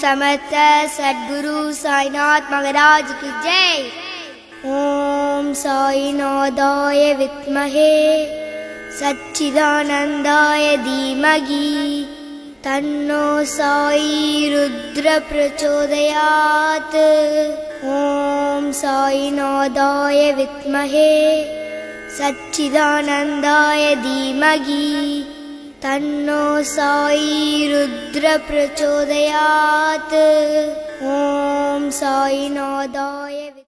समर्थ सद्गुरु साईनाथ महाराज की जय। ॐ साईनाथाय विद्महे सच्चिदानन्दाय धीमहि तन्नो साई रुद्र प्रचोदयात् ॐ साईनाथाय विद्महे सच्चिदानन्दाय धीमहि तन्नो साई रुद्र प्रचोदयात् ॐ साईनाथाय